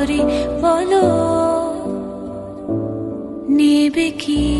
করি বলো নেবে কি?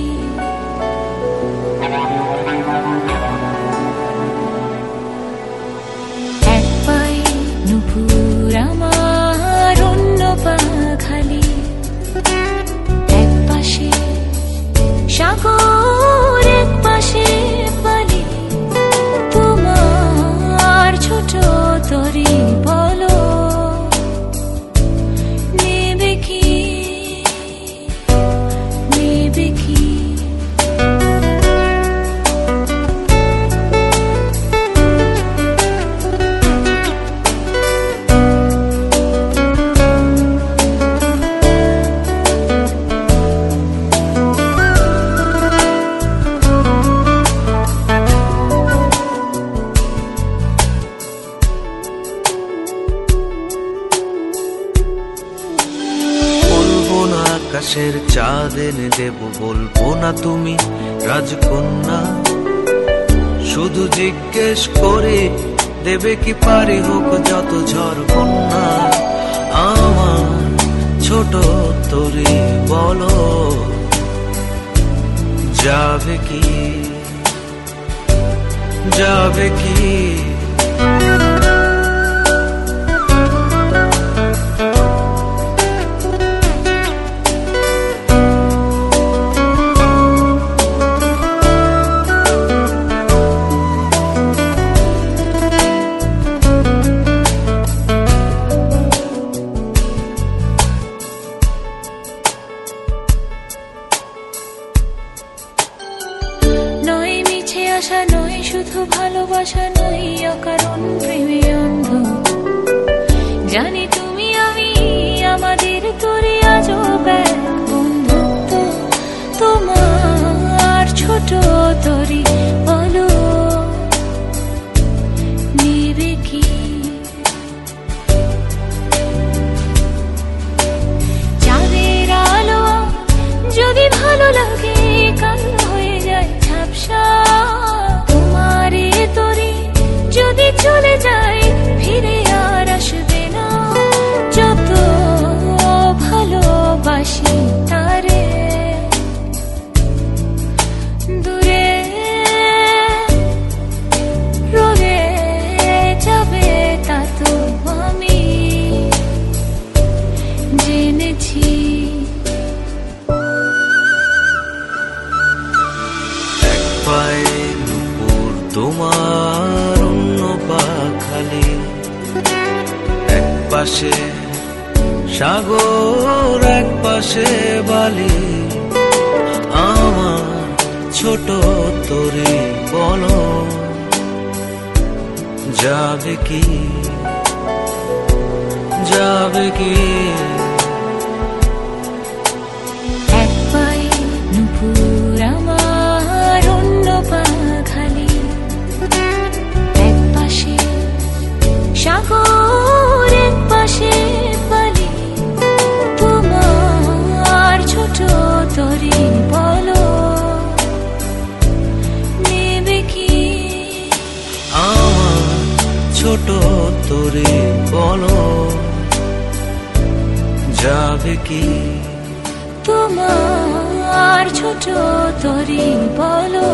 আকাশের চাঁদ এনে দেব, বলব না তুমি রাজকন্যা। শুধু জিজ্ঞেস করে দেবে কি পারি হোক যত ঝড় কন্যা আমার ছোট তরি বলো, যাবে কি? যাবে কি? শুধু ভালোবাসা নই অকারণ প্রেমে অন্ধ। জানি তুমি আমি আমাদের তোরে আজও পাশে সাগর এক পাশে বালি। আমার ছোট তরি বল যাবে কি? যাবে কি? যাবে কি? তোমার ছোট তরি বলো।